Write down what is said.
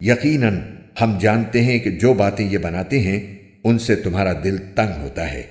یقیناً ہم جانتے ہیں کہ جو باتیں یہ بناتے ہیں، ان سے تمہارا دل تنگ ہوتا ہے۔